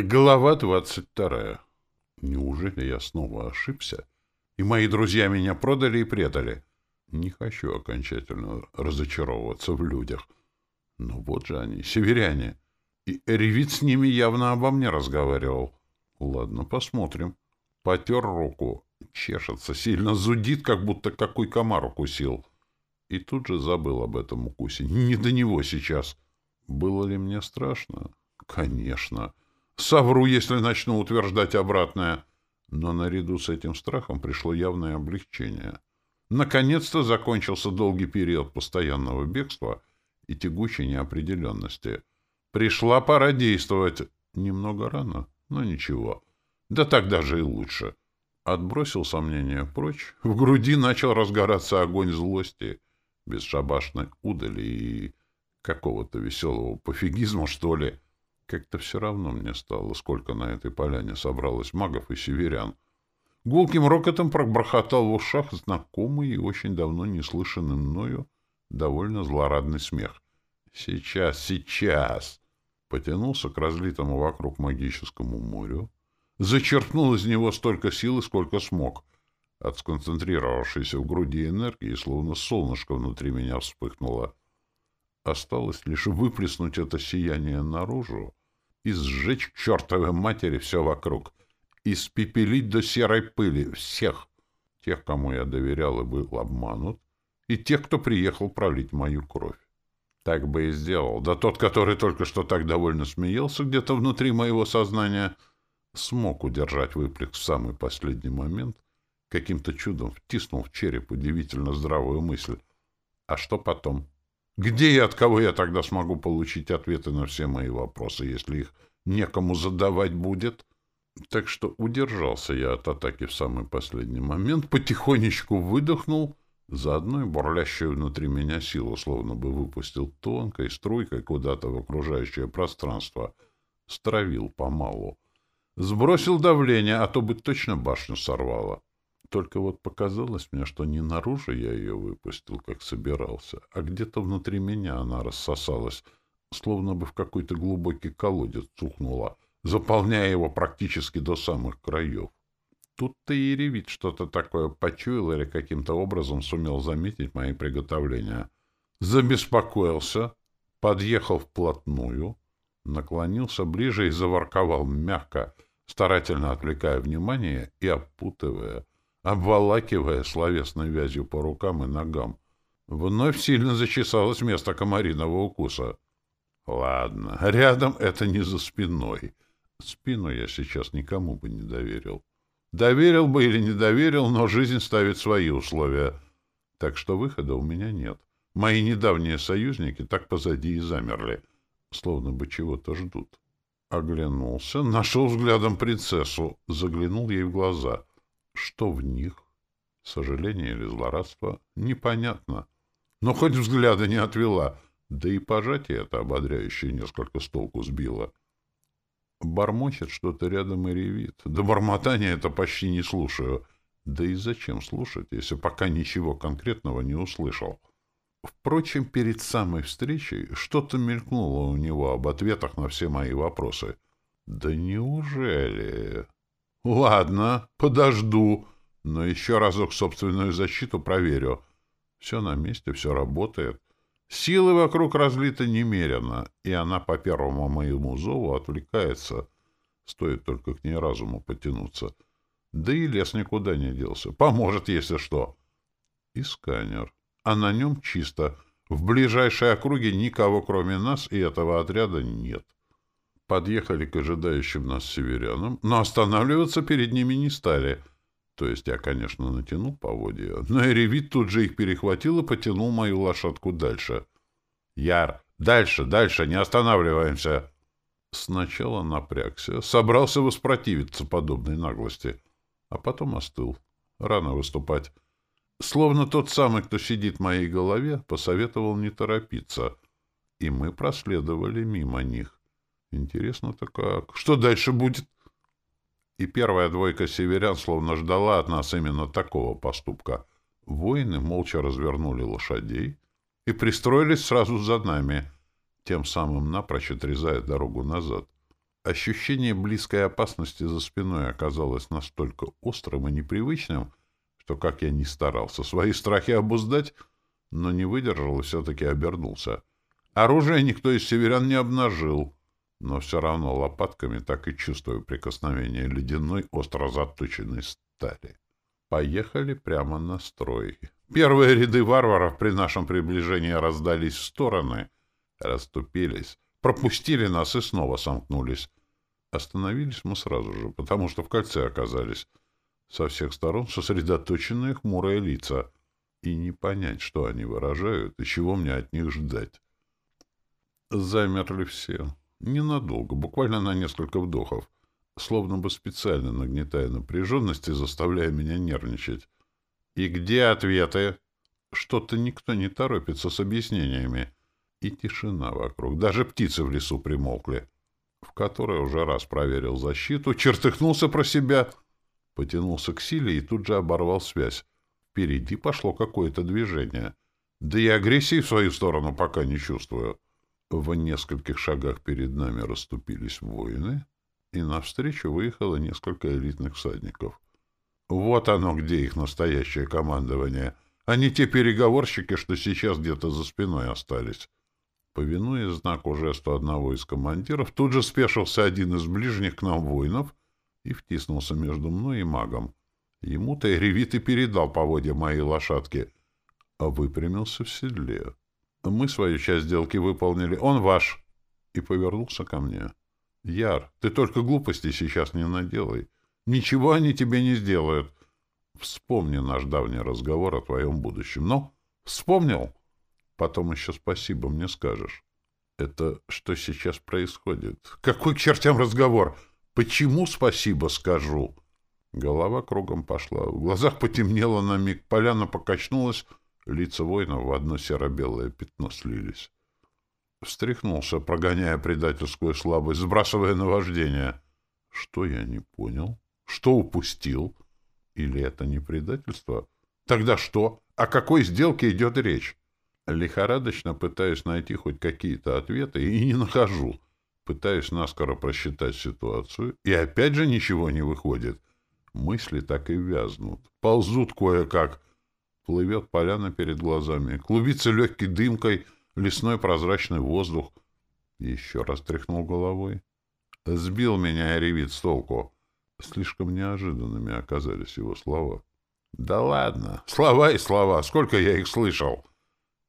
Глава двадцать вторая. Неужели я снова ошибся, и мои друзья меня продали и предали? Не хочу окончательно разочаровываться в людях. Но вот же они, северяне. И Ревит с ними явно обо мне разговаривал. Ладно, посмотрим. Потер руку. Чешется, сильно зудит, как будто какой комар укусил. И тут же забыл об этом укусе. Не до него сейчас. Было ли мне страшно? Конечно. Совру, если начну утверждать обратное. Но наряду с этим страхом пришло явное облегчение. Наконец-то закончился долгий период постоянного бегства и тягучей неопределенности. Пришла пора действовать. Немного рано, но ничего. Да так даже и лучше. Отбросил сомнения прочь. В груди начал разгораться огонь злости, бесшабашной удали и какого-то веселого пофигизма, что ли. Как-то все равно мне стало, сколько на этой поляне собралось магов и северян. Гулким рокотом проброхотал в ушах знакомый и очень давно не слышанный мною довольно злорадный смех. «Сейчас, сейчас!» Потянулся к разлитому вокруг магическому морю, зачерпнул из него столько силы, сколько смог. От сконцентрировавшейся в груди энергии, словно солнышко внутри меня вспыхнуло. Осталось лишь выплеснуть это сияние наружу, и сжечь к чертовой матери все вокруг, испепелить до серой пыли всех, тех, кому я доверял и был обманут, и тех, кто приехал пролить мою кровь. Так бы и сделал. Да тот, который только что так довольно смеялся где-то внутри моего сознания, смог удержать выплеск в самый последний момент, каким-то чудом втиснул в череп удивительно здравую мысль. А что потом? Где и от кого я тогда смогу получить ответы на все мои вопросы, если их некому задавать будет? Так что удержался я от атаки в самый последний момент, потихонечку выдохнул, заодно и бурлящую внутри меня силу словно бы выпустил тонкой струйкой куда-то в окружающее пространство, стравил помалу. Сбросил давление, а то бы точно башню сорвало. Только вот показалось мне, что не наружу я ее выпустил, как собирался, а где-то внутри меня она рассосалась, словно бы в какой-то глубокий колодец цухнула, заполняя его практически до самых краев. Тут-то и ревит что-то такое почуял или каким-то образом сумел заметить мои приготовления. Забеспокоился, подъехал вплотную, наклонился ближе и заворковал мягко, старательно отвлекая внимание и опутывая, обволакивая словесной вязью по рукам и ногам. Вновь сильно зачесалось место комариного укуса. Ладно, рядом это не за спиной. Спину я сейчас никому бы не доверил. Доверил бы или не доверил, но жизнь ставит свои условия. Так что выхода у меня нет. Мои недавние союзники так позади и замерли, словно бы чего-то ждут. Оглянулся, нашел взглядом принцессу, заглянул ей в глаза — что в них? Сожаление или злорадство? Непонятно. Но хоть взгляда не отвела, да и пожатие это ободряющее несколько с толку сбило. Бормочет что-то рядом и ревит. Да бормотание это почти не слушаю. Да и зачем слушать, если пока ничего конкретного не услышал? Впрочем, перед самой встречей что-то мелькнуло у него об ответах на все мои вопросы. Да неужели... Ладно, подожду, но еще разок собственную защиту проверю. Все на месте, все работает. Силы вокруг разлиты немерено, и она по первому моему зову отвлекается. Стоит только к ней разуму потянуться. Да и лес никуда не делся. Поможет, если что. И сканер. А на нем чисто. В ближайшей округе никого, кроме нас и этого отряда, нет. Подъехали к ожидающим нас северянам, но останавливаться перед ними не стали. То есть я, конечно, натянул поводья, но Эревит тут же их перехватил и потянул мою лошадку дальше. «Яр, дальше, дальше, не останавливаемся!» Сначала напрягся, собрался воспротивиться подобной наглости, а потом остыл. Рано выступать. Словно тот самый, кто сидит в моей голове, посоветовал не торопиться. И мы проследовали мимо них. Интересно-то как. Что дальше будет? И первая двойка северян словно ждала от нас именно такого поступка. Воины молча развернули лошадей и пристроились сразу за нами, тем самым напрочь отрезая дорогу назад. Ощущение близкой опасности за спиной оказалось настолько острым и непривычным, что, как я ни старался свои страхи обуздать, но не выдержал и все-таки обернулся. Оружие никто из северян не обнажил, но все равно лопатками так и чувствую прикосновение ледяной, остро заточенной стали. Поехали прямо на строй. Первые ряды варваров при нашем приближении раздались в стороны, расступились, пропустили нас и снова сомкнулись. Остановились мы сразу же, потому что в кольце оказались. Со всех сторон сосредоточенные хмурые лица. И не понять, что они выражают и чего мне от них ждать. Замерли все. Ненадолго, буквально на несколько вдохов. Словно бы специально нагнетая напряженность и заставляя меня нервничать. «И где ответы?» Что-то никто не торопится с объяснениями. И тишина вокруг. Даже птицы в лесу примолкли. В которой уже раз проверил защиту, чертыхнулся про себя, потянулся к силе и тут же оборвал связь. Впереди пошло какое-то движение. Да и агрессии в свою сторону пока не чувствую. В нескольких шагах перед нами расступились воины, и навстречу выехало несколько элитных всадников. Вот оно, где их настоящее командование, а не те переговорщики, что сейчас где-то за спиной остались. Повинуясь знаку жесту одного из командиров, тут же спешился один из ближних к нам воинов и втиснулся между мной и магом. Ему-то и ревит и передал поводья моей лошадки, а выпрямился в седле. Мы свою часть сделки выполнили. Он ваш. И повернулся ко мне. Яр, ты только глупости сейчас не наделай. Ничего они тебе не сделают. Вспомни наш давний разговор о твоем будущем. Ну, вспомнил? Потом еще спасибо мне скажешь. Это что сейчас происходит? Какой к чертям разговор? Почему спасибо скажу? Голова кругом пошла. В глазах потемнело на миг. Поляна покачнулась, Лица воинов в одно серо-белое пятно слились. Встряхнулся, прогоняя предательскую слабость, сбрасывая наваждение. Что я не понял? Что упустил? Или это не предательство? Тогда что? О какой сделке идет речь? Лихорадочно пытаюсь найти хоть какие-то ответы и не нахожу. Пытаюсь наскоро просчитать ситуацию, и опять же ничего не выходит. Мысли так и вязнут. Ползут кое-как, Плывет поляна перед глазами. Клубится легкой дымкой лесной прозрачный воздух. Еще раз тряхнул головой. Сбил меня и ревит с толку. Слишком неожиданными оказались его слова. «Да ладно! Слова и слова! Сколько я их слышал!»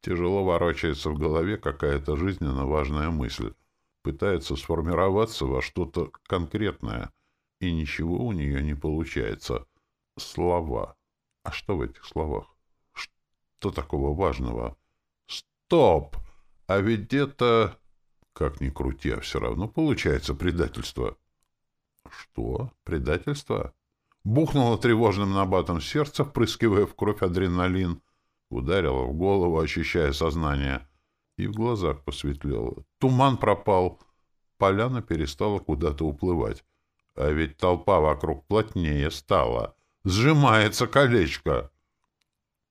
Тяжело ворочается в голове какая-то жизненно важная мысль. Пытается сформироваться во что-то конкретное, и ничего у нее не получается. Слова. А что в этих словах? Что такого важного? Стоп! А ведь это... Как ни крути, а все равно получается предательство. Что? Предательство? Бухнуло тревожным набатом сердца, впрыскивая в кровь адреналин. Ударило в голову, ощущая сознание. И в глазах посветлело. Туман пропал. Поляна перестала куда-то уплывать. А ведь толпа вокруг плотнее стала. Сжимается колечко.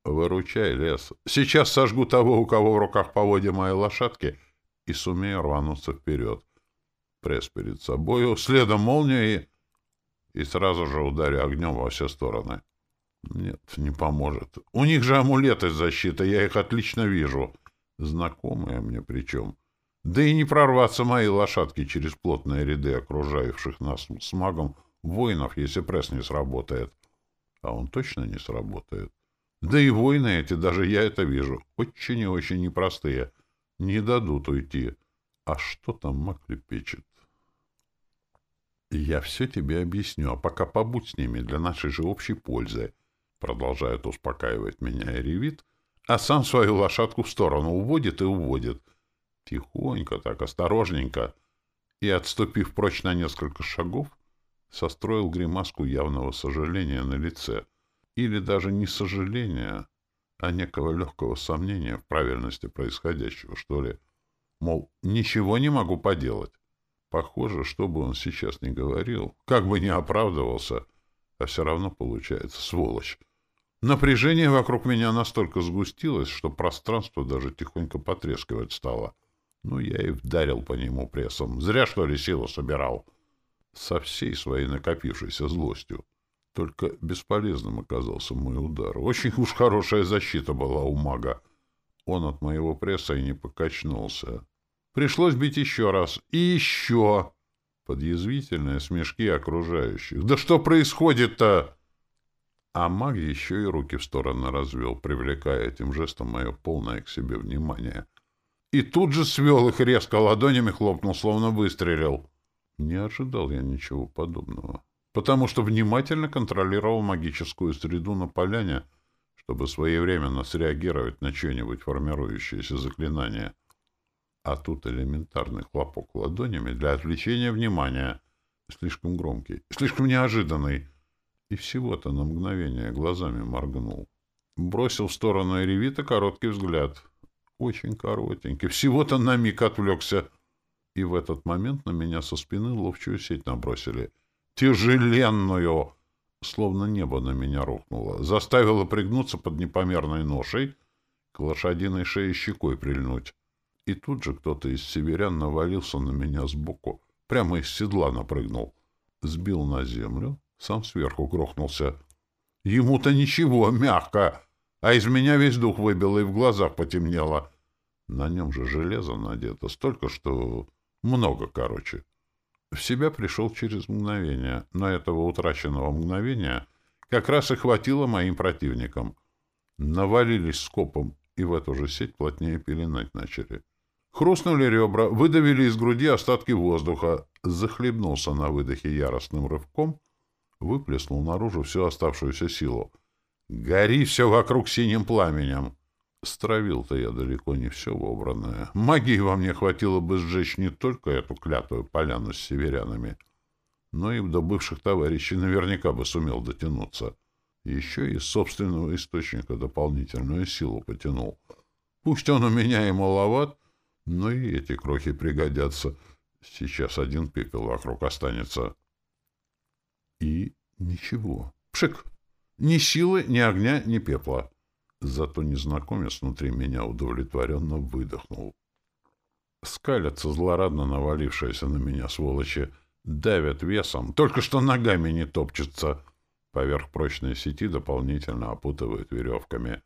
Выручай, лес. Сейчас сожгу того, у кого в руках поводья моей лошадки, и сумею рвануться вперед. Пресс перед собою, следом молния и... И сразу же ударю огнем во все стороны. Нет, не поможет. У них же амулеты защиты, я их отлично вижу. Знакомые мне причем. Да и не прорваться мои лошадки через плотные ряды окружающих нас с магом воинов, если пресс не сработает. А он точно не сработает. Да и войны эти, даже я это вижу, очень и очень непростые. Не дадут уйти. А что там маг лепечет? Я все тебе объясню, а пока побудь с ними для нашей же общей пользы. Продолжает успокаивать меня и ревит, а сам свою лошадку в сторону уводит и уводит. Тихонько, так осторожненько. И, отступив прочь на несколько шагов, состроил гримаску явного сожаления на лице — или даже не сожаления, а некого легкого сомнения в правильности происходящего, что ли. Мол, ничего не могу поделать. Похоже, что бы он сейчас ни говорил, как бы ни оправдывался, а все равно получается сволочь. Напряжение вокруг меня настолько сгустилось, что пространство даже тихонько потрескивать стало. Ну, я и вдарил по нему прессом. Зря, что ли, силу собирал. со всей своей накопившейся злостью. Только бесполезным оказался мой удар. Очень уж хорошая защита была у мага. Он от моего пресса и не покачнулся. Пришлось бить еще раз. И еще! Под язвительные смешки окружающих. «Да что происходит-то?» А маг еще и руки в стороны развел, привлекая этим жестом мое полное к себе внимание. И тут же свел их резко ладонями, хлопнул, словно выстрелил. Не ожидал я ничего подобного, потому что внимательно контролировал магическую среду на поляне, чтобы своевременно среагировать на что-нибудь формирующееся заклинание. А тут элементарный хлопок ладонями для отвлечения внимания. Слишком громкий, слишком неожиданный. И всего-то на мгновение глазами моргнул. Бросил в сторону Эревита короткий взгляд. Очень коротенький. Всего-то на миг отвлекся. И в этот момент на меня со спины ловчую сеть набросили. Тяжеленную! Словно небо на меня рухнуло. Заставило пригнуться под непомерной ношей, к лошадиной шее щекой прильнуть. И тут же кто-то из северян навалился на меня сбоку. Прямо из седла напрыгнул. Сбил на землю, сам сверху грохнулся. Ему-то ничего, мягко, а из меня весь дух выбило и в глазах потемнело. На нем же железо надето, столько, что много, короче. В себя пришел через мгновение, но этого утраченного мгновения как раз и хватило моим противникам. Навалились скопом и в эту же сеть плотнее пеленать начали. Хрустнули ребра, выдавили из груди остатки воздуха, захлебнулся на выдохе яростным рывком, выплеснул наружу всю оставшуюся силу. «Гори все вокруг синим пламенем!» Стравил-то я далеко не все вобранное. Магии во мне хватило бы сжечь не только эту клятую поляну с северянами, но и до бывших товарищей наверняка бы сумел дотянуться. Еще и из собственного источника дополнительную силу потянул. Пусть он у меня и маловат, но и эти крохи пригодятся. Сейчас один пепел вокруг останется. И ничего. Пшик! Ни силы, ни огня, ни пепла. Зато незнакомец внутри меня удовлетворенно выдохнул. Скалятся злорадно навалившиеся на меня сволочи, давят весом, только что ногами не топчется. Поверх прочной сети дополнительно опутывают веревками.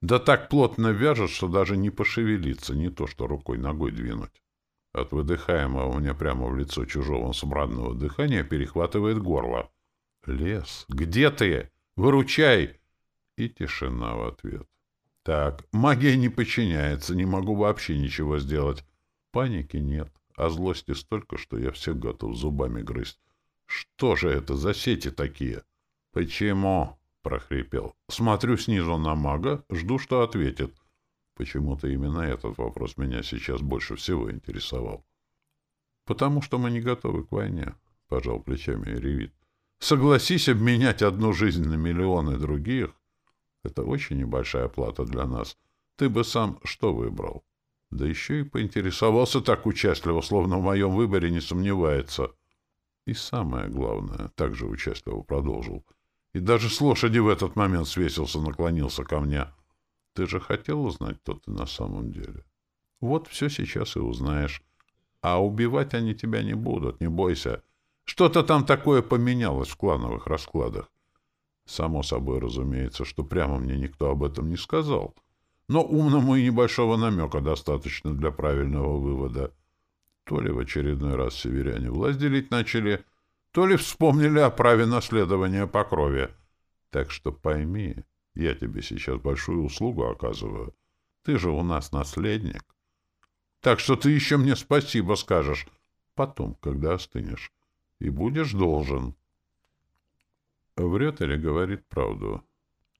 Да так плотно вяжут, что даже не пошевелиться, не то что рукой-ногой двинуть. От выдыхаемого мне прямо в лицо чужого смрадного дыхания перехватывает горло. «Лес, где ты? Выручай!» И тишина в ответ. Так, магия не подчиняется, не могу вообще ничего сделать. Паники нет, а злости столько, что я всех готов зубами грызть. Что же это за сети такие? Почему? прохрипел. Смотрю снизу на мага, жду, что ответит. Почему-то именно этот вопрос меня сейчас больше всего интересовал. Потому что мы не готовы к войне, пожал плечами Ревит. Согласись обменять одну жизнь на миллионы других, это очень небольшая плата для нас. Ты бы сам что выбрал? Да еще и поинтересовался так участливо, словно в моем выборе не сомневается. И самое главное, также участливо продолжил. И даже с лошади в этот момент свесился, наклонился ко мне. Ты же хотел узнать, кто ты на самом деле? Вот все сейчас и узнаешь. А убивать они тебя не будут, не бойся. Что-то там такое поменялось в клановых раскладах. Само собой разумеется, что прямо мне никто об этом не сказал. Но умному и небольшого намека достаточно для правильного вывода. То ли в очередной раз северяне власть делить начали, то ли вспомнили о праве наследования по крови. Так что пойми, я тебе сейчас большую услугу оказываю. Ты же у нас наследник. Так что ты еще мне спасибо скажешь потом, когда остынешь, и будешь должен». Врет или говорит правду.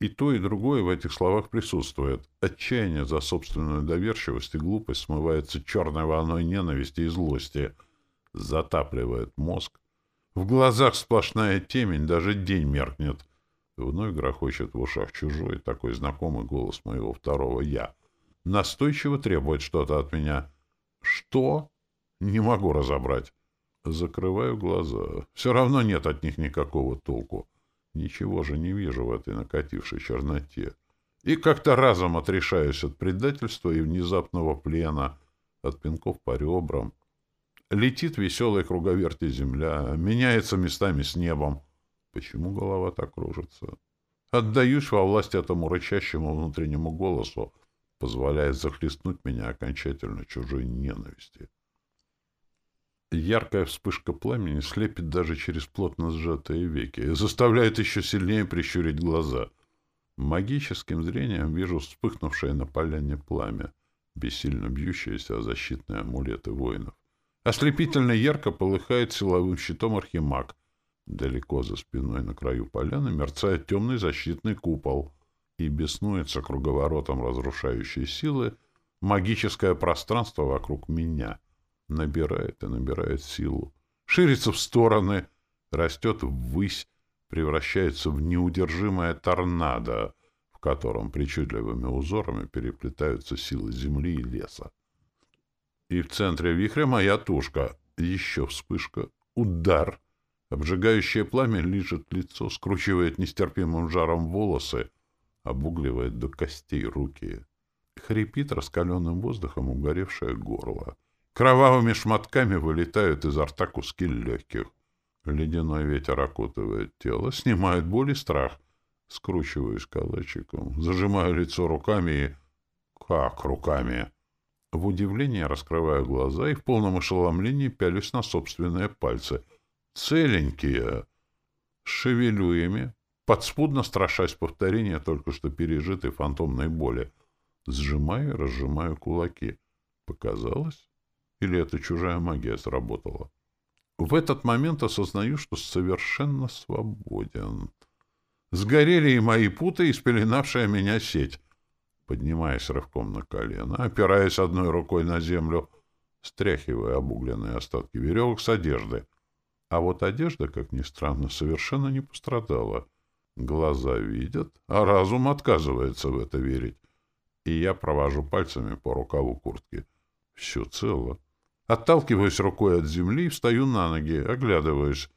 И то, и другое в этих словах присутствует. Отчаяние за собственную доверчивость и глупость смывается черной волной ненависти и злости. Затапливает мозг. В глазах сплошная темень, даже день меркнет. Вновь грохочет в ушах чужой, такой знакомый голос моего второго «я». Настойчиво требует что-то от меня. Что? Не могу разобрать. Закрываю глаза. Все равно нет от них никакого толку. Ничего же не вижу в этой накатившей черноте. И как-то разом отрешаюсь от предательства и внезапного плена, от пинков по ребрам. Летит веселой круговерти земля, меняется местами с небом. Почему голова так кружится? Отдаюсь во власть этому рычащему внутреннему голосу, позволяя захлестнуть меня окончательно чужой ненависти. Яркая вспышка пламени слепит даже через плотно сжатые веки заставляет еще сильнее прищурить глаза. Магическим зрением вижу вспыхнувшее на поляне пламя, бессильно бьющееся о защитные амулеты воинов. Ослепительно ярко полыхает силовым щитом архимаг. Далеко за спиной на краю поляны мерцает темный защитный купол и беснуется круговоротом разрушающей силы магическое пространство вокруг меня — набирает и набирает силу, ширится в стороны, растет ввысь, превращается в неудержимое торнадо, в котором причудливыми узорами переплетаются силы земли и леса. И в центре вихря моя тушка. Еще вспышка. Удар. Обжигающее пламя лижет лицо, скручивает нестерпимым жаром волосы, обугливает до костей руки. Хрипит раскаленным воздухом угоревшее горло. Кровавыми шматками вылетают изо рта куски легких. Ледяной ветер окутывает тело, снимает боль и страх. Скручиваюсь калачиком, зажимаю лицо руками и... Как руками? В удивлении раскрываю глаза и в полном ошеломлении пялюсь на собственные пальцы. Целенькие. Шевелю ими, подспудно страшась повторения только что пережитой фантомной боли. Сжимаю и разжимаю кулаки. Показалось? Или это чужая магия сработала? В этот момент осознаю, что совершенно свободен. Сгорели и мои путы, и спеленавшая меня сеть. Поднимаясь рывком на колено, опираясь одной рукой на землю, стряхивая обугленные остатки веревок с одежды. А вот одежда, как ни странно, совершенно не пострадала. Глаза видят, а разум отказывается в это верить. И я провожу пальцами по рукаву куртки. Все цело. Отталкиваюсь рукой от земли встаю на ноги, оглядываюсь.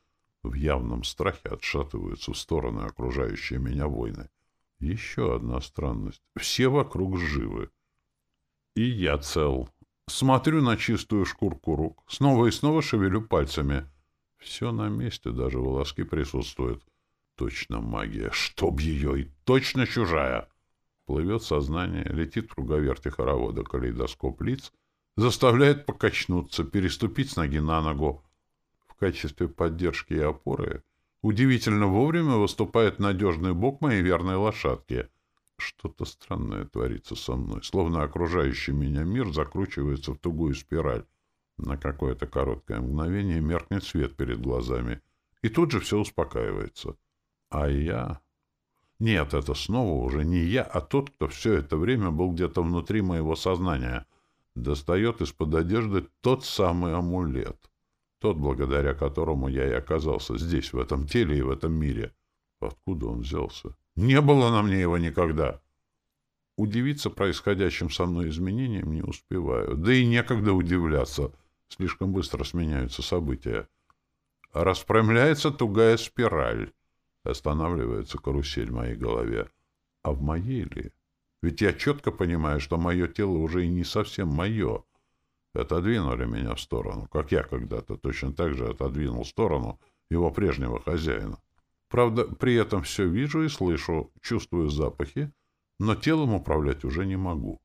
В явном страхе отшатываются в стороны окружающие меня войны. Еще одна странность. Все вокруг живы. И я цел. Смотрю на чистую шкурку рук. Снова и снова шевелю пальцами. Все на месте, даже волоски присутствуют. Точно магия. Чтоб ее! И точно чужая! Плывет сознание, летит в круговерте хоровода калейдоскоп лиц — заставляет покачнуться, переступить с ноги на ногу. В качестве поддержки и опоры удивительно вовремя выступает надежный бок моей верной лошадки. Что-то странное творится со мной, словно окружающий меня мир закручивается в тугую спираль. На какое-то короткое мгновение меркнет свет перед глазами, и тут же все успокаивается. А я... Нет, это снова уже не я, а тот, кто все это время был где-то внутри моего сознания — достает из-под одежды тот самый амулет, тот, благодаря которому я и оказался здесь, в этом теле и в этом мире. Откуда он взялся? Не было на мне его никогда. Удивиться происходящим со мной изменениям не успеваю, да и некогда удивляться, слишком быстро сменяются события. Распрямляется тугая спираль, останавливается карусель в моей голове. А в моей ли? Ведь я четко понимаю, что мое тело уже и не совсем мое. Отодвинули меня в сторону, как я когда-то точно так же отодвинул в сторону его прежнего хозяина. Правда, при этом все вижу и слышу, чувствую запахи, но телом управлять уже не могу.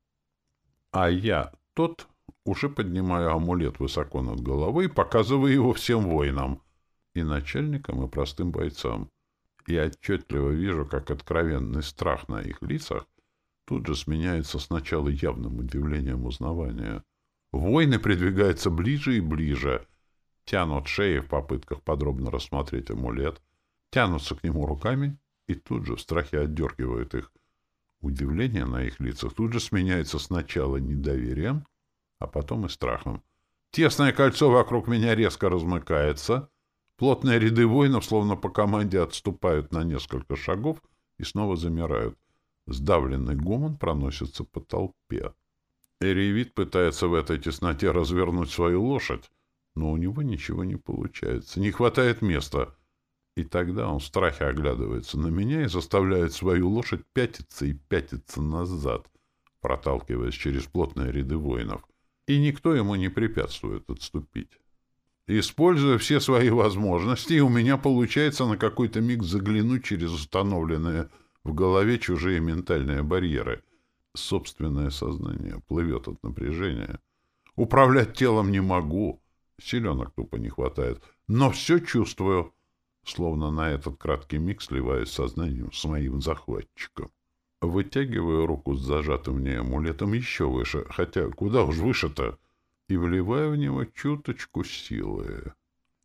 А я, тот, уже поднимаю амулет высоко над головой показываю его всем воинам, и начальникам, и простым бойцам. И отчетливо вижу, как откровенный страх на их лицах тут же сменяется сначала явным удивлением узнавания. Воины придвигаются ближе и ближе, тянут шеи в попытках подробно рассмотреть амулет, тянутся к нему руками и тут же в страхе отдергивают их. Удивление на их лицах тут же сменяется сначала недоверием, а потом и страхом. Тесное кольцо вокруг меня резко размыкается, плотные ряды воинов словно по команде отступают на несколько шагов и снова замирают — Сдавленный гомон проносится по толпе. Эревит пытается в этой тесноте развернуть свою лошадь, но у него ничего не получается, не хватает места. И тогда он в страхе оглядывается на меня и заставляет свою лошадь пятиться и пятиться назад, проталкиваясь через плотные ряды воинов. И никто ему не препятствует отступить. Используя все свои возможности, у меня получается на какой-то миг заглянуть через установленные в голове чужие ментальные барьеры. Собственное сознание плывет от напряжения. Управлять телом не могу. Силенок тупо не хватает. Но все чувствую. Словно на этот краткий миг сливаюсь сознанием с моим захватчиком. Вытягиваю руку с зажатым в ней амулетом еще выше, хотя куда уж выше-то, и вливаю в него чуточку силы.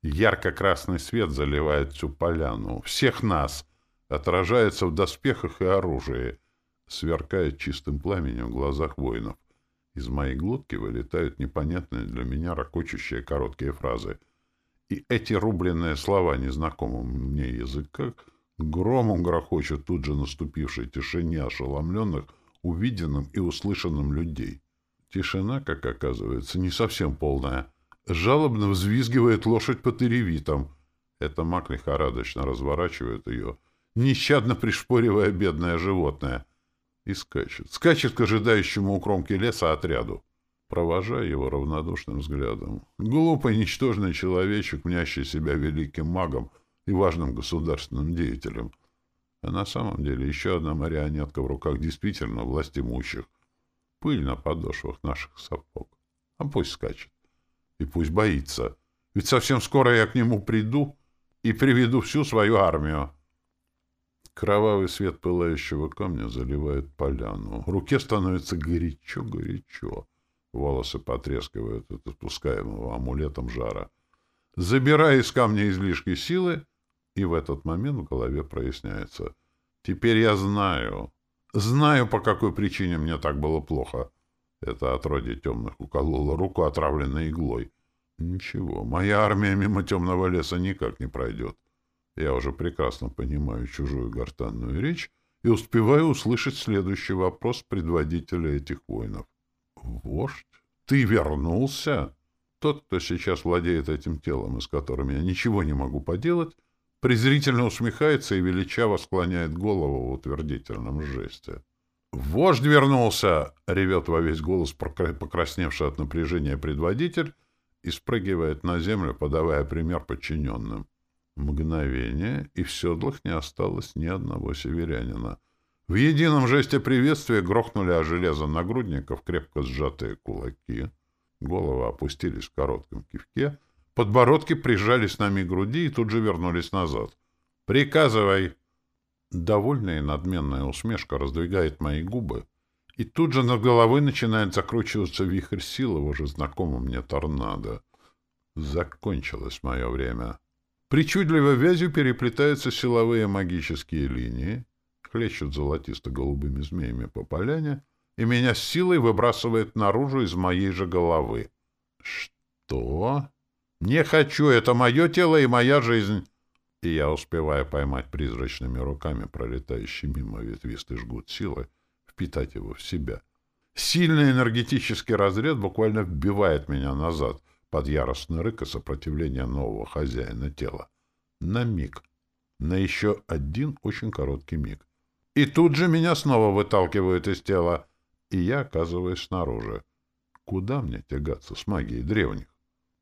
Ярко-красный свет заливает всю поляну, всех нас, отражается в доспехах и оружии, сверкает чистым пламенем в глазах воинов. Из моей глотки вылетают непонятные для меня ракочущие короткие фразы. И эти рубленные слова незнакомым мне языка — Громом грохочет тут же наступившей тишине ошеломленных, увиденным и услышанным людей. Тишина, как оказывается, не совсем полная. Жалобно взвизгивает лошадь по теревитам. Это маг лихорадочно разворачивает ее, нещадно пришпоривая бедное животное. И скачет. Скачет к ожидающему у кромки леса отряду. Провожая его равнодушным взглядом. Глупый, ничтожный человечек, мнящий себя великим магом, и важным государственным деятелем. А на самом деле еще одна марионетка в руках действительно власть имущих. Пыль на подошвах наших сапог. А пусть скачет. И пусть боится. Ведь совсем скоро я к нему приду и приведу всю свою армию. Кровавый свет пылающего камня заливает поляну. Руке становится горячо-горячо. Волосы потрескивают от отпускаемого амулетом жара. Забирая из камня излишки силы, и в этот момент в голове проясняется. Теперь я знаю. Знаю, по какой причине мне так было плохо. Это отродье темных укололо руку отравленной иглой. Ничего, моя армия мимо темного леса никак не пройдет. Я уже прекрасно понимаю чужую гортанную речь и успеваю услышать следующий вопрос предводителя этих воинов. «Вождь, ты вернулся?» Тот, кто сейчас владеет этим телом, и с которым я ничего не могу поделать, презрительно усмехается и величаво склоняет голову в утвердительном жесте. «Вождь вернулся!» — ревет во весь голос покрасневший от напряжения предводитель и спрыгивает на землю, подавая пример подчиненным. Мгновение, и в седлах не осталось ни одного северянина. В едином жесте приветствия грохнули о железо нагрудников крепко сжатые кулаки. Головы опустились в коротком кивке — Подбородки прижались на миг груди и тут же вернулись назад. «Приказывай!» Довольная и надменная усмешка раздвигает мои губы, и тут же над головой начинает закручиваться вихрь силы уже знакомом мне торнадо. Закончилось мое время. Причудливой вязью переплетаются силовые магические линии, хлещут золотисто-голубыми змеями по поляне, и меня с силой выбрасывает наружу из моей же головы. «Что?» «Не хочу, это мое тело и моя жизнь!» И я успеваю поймать призрачными руками пролетающий мимо ветвистый жгут силы, впитать его в себя. Сильный энергетический разряд буквально вбивает меня назад под яростный рык и сопротивление нового хозяина тела. На миг. На еще один очень короткий миг. И тут же меня снова выталкивают из тела, и я оказываюсь снаружи. Куда мне тягаться с магией древних?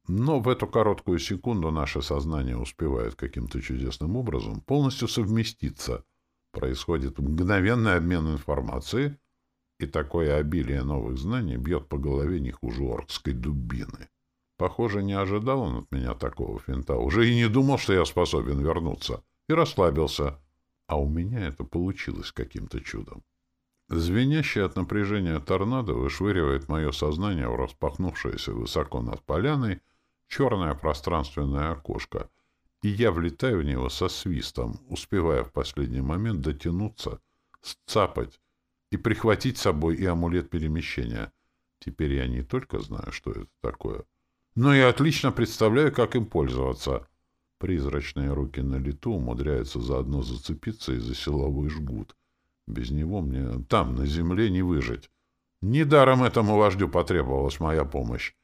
Но в эту короткую секунду наше сознание успевает каким-то чудесным образом полностью совместиться. Происходит мгновенный обмен информацией, и такое обилие новых знаний бьет по голове не хуже оркской дубины. Похоже, не ожидал он от меня такого финта. Уже и не думал, что я способен вернуться. И расслабился. А у меня это получилось каким-то чудом. Звенящий от напряжения торнадо вышвыривает мое сознание в распахнувшееся высоко над поляной черное пространственное окошко, и я влетаю в него со свистом, успевая в последний момент дотянуться, сцапать и прихватить с собой и амулет перемещения. Теперь я не только знаю, что это такое, но и отлично представляю, как им пользоваться. Призрачные руки на лету умудряются заодно зацепиться и за силовой жгут. Без него мне там, на земле, не выжить. Недаром этому вождю потребовалась моя помощь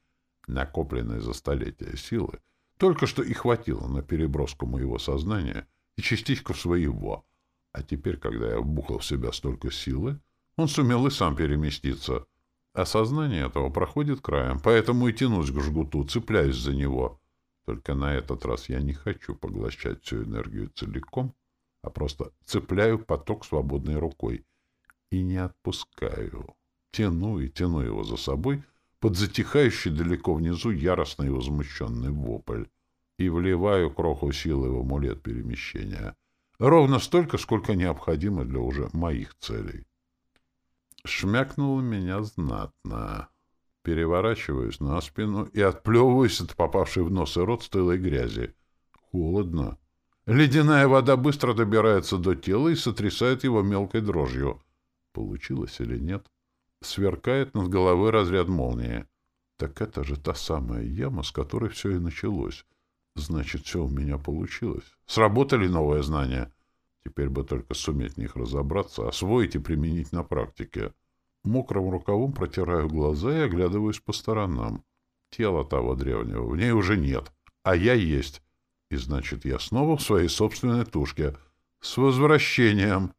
накопленной за столетия силы, только что и хватило на переброску моего сознания и частичку своего. А теперь, когда я вбухал в себя столько силы, он сумел и сам переместиться. А сознание этого проходит краем, поэтому и тянусь к жгуту, цепляюсь за него. Только на этот раз я не хочу поглощать всю энергию целиком, а просто цепляю поток свободной рукой и не отпускаю. Тяну и тяну его за собой под затихающий далеко внизу яростный и возмущенный вопль и вливаю кроху силы в амулет перемещения. Ровно столько, сколько необходимо для уже моих целей. Шмякнуло меня знатно. Переворачиваюсь на спину и отплевываюсь от попавшей в нос и рот стылой грязи. Холодно. Ледяная вода быстро добирается до тела и сотрясает его мелкой дрожью. Получилось или нет? Сверкает над головой разряд молнии. Так это же та самая яма, с которой все и началось. Значит, все у меня получилось. Сработали новые знания. Теперь бы только суметь в них разобраться, освоить и применить на практике. Мокрым рукавом протираю глаза и оглядываюсь по сторонам. Тела того древнего в ней уже нет, а я есть. И значит, я снова в своей собственной тушке. С возвращением!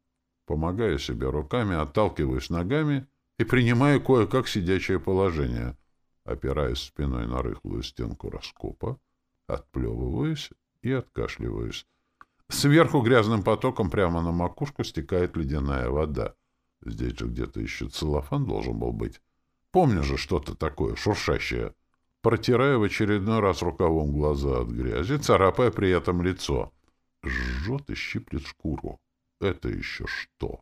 Помогаю себе руками, отталкиваюсь ногами и принимаю кое-как сидячее положение. Опираюсь спиной на рыхлую стенку раскопа, отплевываюсь и откашливаюсь. Сверху грязным потоком прямо на макушку стекает ледяная вода. Здесь же где-то еще целлофан должен был быть. Помню же что-то такое шуршащее. Протирая в очередной раз рукавом глаза от грязи, царапая при этом лицо. Жжет и щиплет шкуру. Это еще что?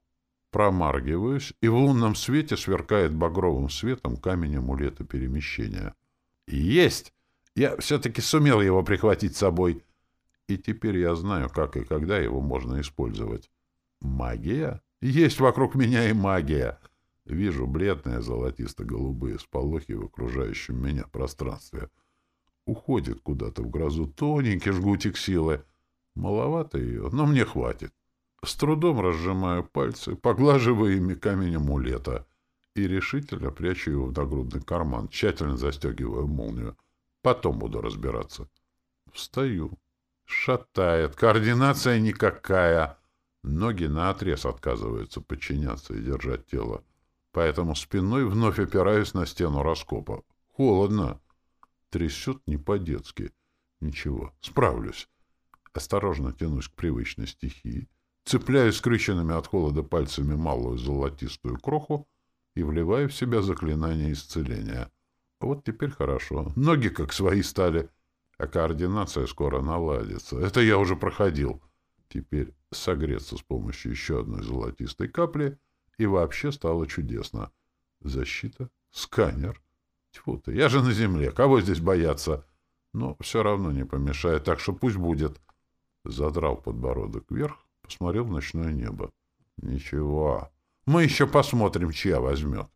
Промаргиваюсь, и в лунном свете сверкает багровым светом камень амулета перемещения. Есть! Я все-таки сумел его прихватить с собой. И теперь я знаю, как и когда его можно использовать. Магия? Есть вокруг меня и магия. Вижу бледные золотисто-голубые сполохи в окружающем меня пространстве. Уходит куда-то в грозу тоненький жгутик силы. Маловато ее, но мне хватит. С трудом разжимаю пальцы, поглаживая ими камень амулета и решительно прячу его в нагрудный карман, тщательно застегивая молнию. Потом буду разбираться. Встаю. Шатает. Координация никакая. Ноги наотрез отказываются подчиняться и держать тело. Поэтому спиной вновь опираюсь на стену раскопа. Холодно. Трясет не по-детски. Ничего, справлюсь. Осторожно тянусь к привычной стихии, цепляю скрюченными от холода пальцами малую золотистую кроху и вливаю в себя заклинание исцеления — вот теперь хорошо. Ноги как свои стали. А координация скоро наладится. Это я уже проходил. Теперь согреться с помощью еще одной золотистой капли, и вообще стало чудесно. Защита, сканер. Тьфу ты, я же на земле, кого здесь бояться? Но все равно не помешает, так что пусть будет. Задрал подбородок вверх, посмотрел в ночное небо. Ничего, мы еще посмотрим, чья возьмет.